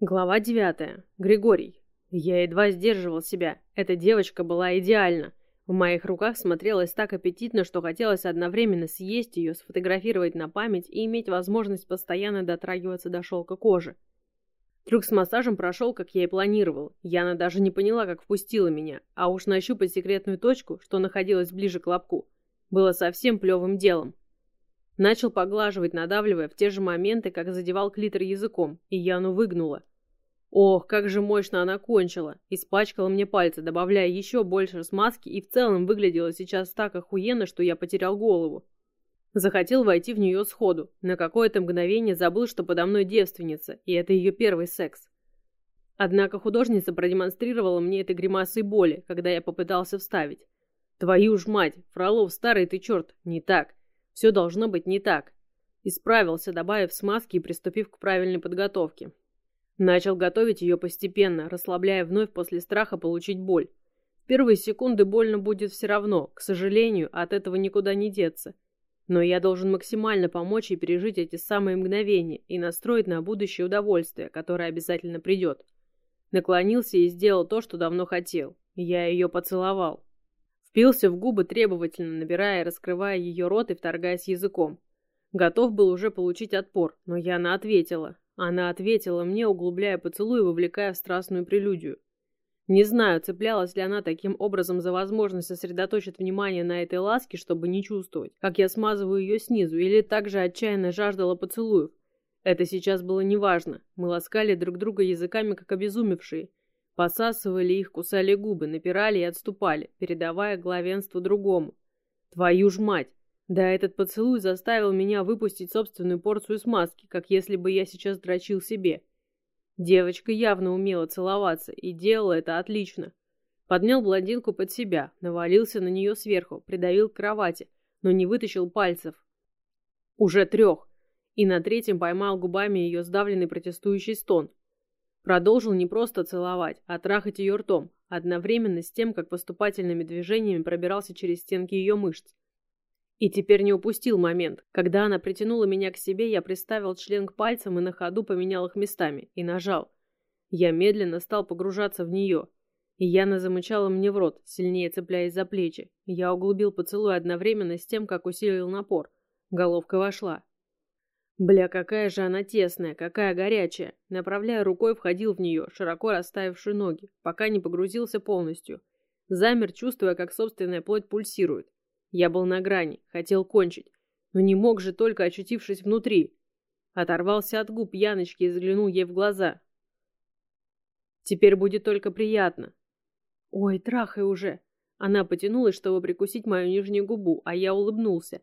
Глава девятая. Григорий. Я едва сдерживал себя. Эта девочка была идеальна. В моих руках смотрелась так аппетитно, что хотелось одновременно съесть ее, сфотографировать на память и иметь возможность постоянно дотрагиваться до шелка кожи. Трюк с массажем прошел, как я и планировал. Яна даже не поняла, как впустила меня, а уж нащупать секретную точку, что находилась ближе к лобку, было совсем плевым делом. Начал поглаживать, надавливая в те же моменты, как задевал клитор языком, и Яну выгнула. Ох, как же мощно она кончила. Испачкала мне пальцы, добавляя еще больше смазки, и в целом выглядела сейчас так охуенно, что я потерял голову. Захотел войти в нее сходу. На какое-то мгновение забыл, что подо мной девственница, и это ее первый секс. Однако художница продемонстрировала мне этой гримасой боли, когда я попытался вставить. Твою ж мать, Фролов, старый ты черт, не так. Все должно быть не так. Исправился, добавив смазки и приступив к правильной подготовке. Начал готовить ее постепенно, расслабляя вновь после страха получить боль. Первые секунды больно будет все равно, к сожалению, от этого никуда не деться. Но я должен максимально помочь ей пережить эти самые мгновения и настроить на будущее удовольствие, которое обязательно придет. Наклонился и сделал то, что давно хотел. Я ее поцеловал. Впился в губы требовательно, набирая и раскрывая ее рот и вторгаясь языком. Готов был уже получить отпор, но Яна ответила. Она ответила мне, углубляя поцелуй и вовлекая в страстную прелюдию. Не знаю, цеплялась ли она таким образом за возможность сосредоточить внимание на этой ласке, чтобы не чувствовать, как я смазываю ее снизу, или также отчаянно жаждала поцелуев. Это сейчас было неважно. Мы ласкали друг друга языками, как обезумевшие, Посасывали их, кусали губы, напирали и отступали, передавая главенство другому. Твою ж мать! Да этот поцелуй заставил меня выпустить собственную порцию смазки, как если бы я сейчас дрочил себе. Девочка явно умела целоваться и делала это отлично. Поднял блондинку под себя, навалился на нее сверху, придавил к кровати, но не вытащил пальцев. Уже трех. И на третьем поймал губами ее сдавленный протестующий стон. Продолжил не просто целовать, а трахать ее ртом, одновременно с тем, как поступательными движениями пробирался через стенки ее мышц. И теперь не упустил момент. Когда она притянула меня к себе, я приставил член к пальцам и на ходу поменял их местами, и нажал. Я медленно стал погружаться в нее. И Яна замычала мне в рот, сильнее цепляясь за плечи. Я углубил поцелуй одновременно с тем, как усилил напор. Головка вошла. Бля, какая же она тесная, какая горячая. Направляя рукой, входил в нее, широко расставившие ноги, пока не погрузился полностью. Замер, чувствуя, как собственная плоть пульсирует. Я был на грани, хотел кончить, но не мог же только очутившись внутри. Оторвался от губ Яночки и заглянул ей в глаза. Теперь будет только приятно. Ой, трахай уже. Она потянулась, чтобы прикусить мою нижнюю губу, а я улыбнулся.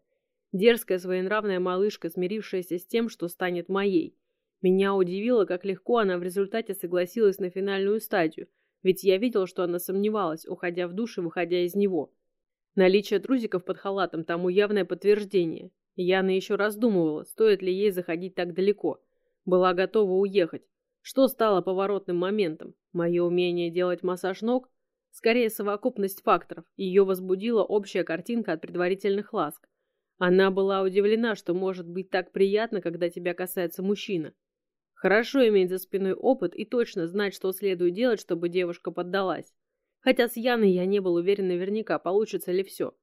Дерзкая своенравная малышка, смирившаяся с тем, что станет моей. Меня удивило, как легко она в результате согласилась на финальную стадию, ведь я видел, что она сомневалась, уходя в душ и выходя из него. Наличие трусиков под халатом тому явное подтверждение. Яна еще раздумывала, стоит ли ей заходить так далеко. Была готова уехать. Что стало поворотным моментом? Мое умение делать массаж ног? Скорее, совокупность факторов. Ее возбудила общая картинка от предварительных ласк. Она была удивлена, что может быть так приятно, когда тебя касается мужчина. Хорошо иметь за спиной опыт и точно знать, что следует делать, чтобы девушка поддалась. Хотя с Яной я не был уверен наверняка, получится ли все.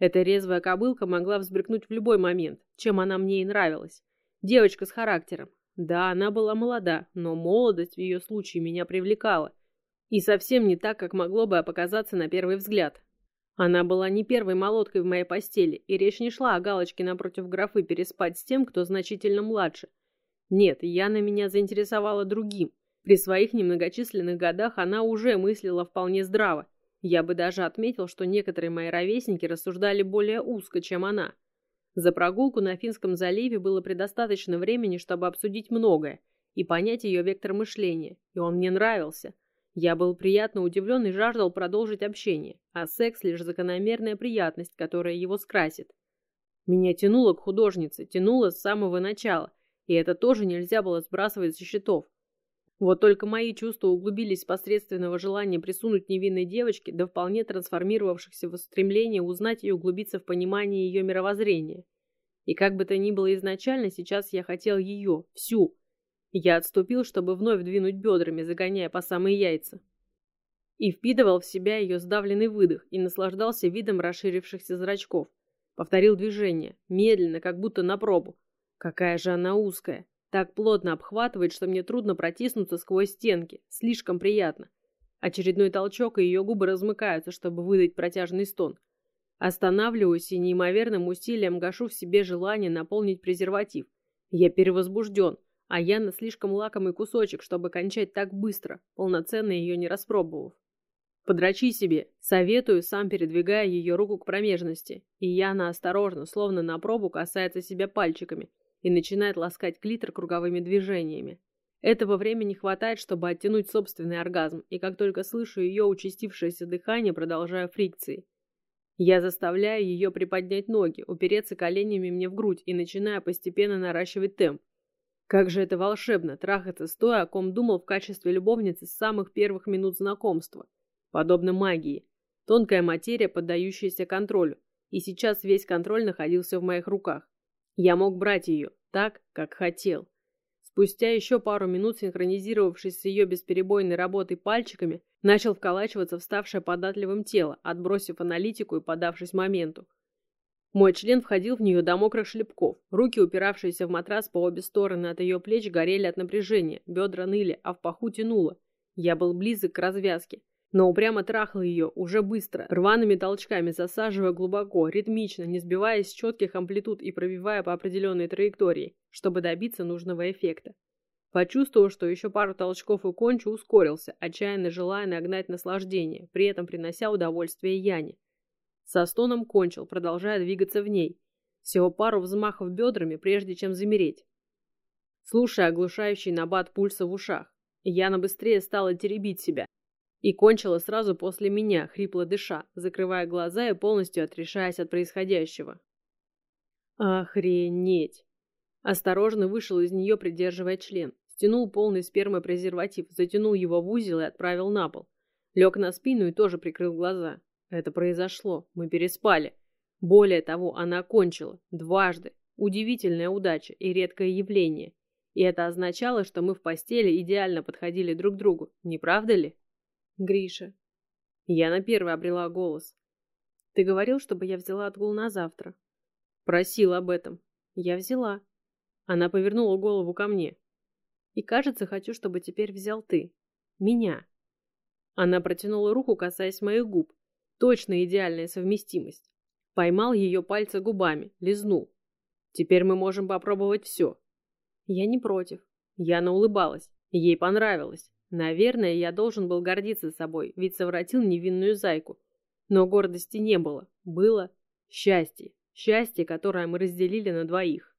Эта резвая кобылка могла взбрыкнуть в любой момент, чем она мне и нравилась. Девочка с характером. Да, она была молода, но молодость в ее случае меня привлекала. И совсем не так, как могло бы показаться на первый взгляд. Она была не первой молоткой в моей постели, и речь не шла о галочке напротив графы переспать с тем, кто значительно младше. Нет, Яна меня заинтересовала другим. При своих немногочисленных годах она уже мыслила вполне здраво. Я бы даже отметил, что некоторые мои ровесники рассуждали более узко, чем она. За прогулку на Финском заливе было предостаточно времени, чтобы обсудить многое и понять ее вектор мышления, и он мне нравился – я был приятно удивлен и жаждал продолжить общение, а секс — лишь закономерная приятность, которая его скрасит. Меня тянуло к художнице, тянуло с самого начала, и это тоже нельзя было сбрасывать со счетов. Вот только мои чувства углубились посредственного желания присунуть невинной девочке до вполне трансформировавшихся в стремление узнать и углубиться в понимание ее мировоззрения. И как бы то ни было изначально, сейчас я хотел ее, всю, Я отступил, чтобы вновь двинуть бедрами, загоняя по самые яйца. И впитывал в себя ее сдавленный выдох и наслаждался видом расширившихся зрачков. Повторил движение, медленно, как будто на пробу. Какая же она узкая. Так плотно обхватывает, что мне трудно протиснуться сквозь стенки. Слишком приятно. Очередной толчок, и ее губы размыкаются, чтобы выдать протяжный стон. Останавливаюсь и неимоверным усилием гашу в себе желание наполнить презерватив. Я перевозбужден, а Яна слишком лакомый кусочек, чтобы кончать так быстро, полноценно ее не распробовав. Подрачи себе, советую, сам передвигая ее руку к промежности, и Яна осторожно, словно на пробу, касается себя пальчиками и начинает ласкать клитор круговыми движениями. Этого времени хватает, чтобы оттянуть собственный оргазм, и как только слышу ее участившееся дыхание, продолжаю фрикции. Я заставляю ее приподнять ноги, упереться коленями мне в грудь и начинаю постепенно наращивать темп. Как же это волшебно, трахаться стоя, о ком думал в качестве любовницы с самых первых минут знакомства. Подобно магии. Тонкая материя, поддающаяся контролю. И сейчас весь контроль находился в моих руках. Я мог брать ее так, как хотел. Спустя еще пару минут, синхронизировавшись с ее бесперебойной работой пальчиками, начал вколачиваться вставшее податливым тело, отбросив аналитику и подавшись моменту. Мой член входил в нее до мокрых шлепков. Руки, упиравшиеся в матрас по обе стороны от ее плеч, горели от напряжения, бедра ныли, а в паху тянуло. Я был близок к развязке, но упрямо трахал ее, уже быстро, рваными толчками, засаживая глубоко, ритмично, не сбиваясь с четких амплитуд и пробивая по определенной траектории, чтобы добиться нужного эффекта. Почувствовав, что еще пару толчков и кончу, ускорился, отчаянно желая нагнать наслаждение, при этом принося удовольствие Яне. Со стоном кончил, продолжая двигаться в ней. Всего пару взмахов бедрами, прежде чем замереть. Слушая оглушающий набат пульса в ушах, Яна быстрее стала теребить себя, и кончила сразу после меня, хрипло дыша, закрывая глаза и полностью отрешаясь от происходящего. Охренеть! Осторожно вышел из нее, придерживая член. Стянул полный спермы презерватив, затянул его в узел и отправил на пол. Лег на спину и тоже прикрыл глаза. Это произошло. Мы переспали. Более того, она кончила. Дважды. Удивительная удача и редкое явление. И это означало, что мы в постели идеально подходили друг к другу. Не правда ли? Гриша. Я на первой обрела голос. Ты говорил, чтобы я взяла отгул на завтра. Просил об этом. Я взяла. Она повернула голову ко мне. И кажется, хочу, чтобы теперь взял ты. Меня. Она протянула руку, касаясь моих губ. Точно идеальная совместимость. Поймал ее пальцы губами, лизнул. Теперь мы можем попробовать все. Я не против. Яна улыбалась. Ей понравилось. Наверное, я должен был гордиться собой, ведь совратил невинную зайку. Но гордости не было. Было счастье. Счастье, которое мы разделили на двоих.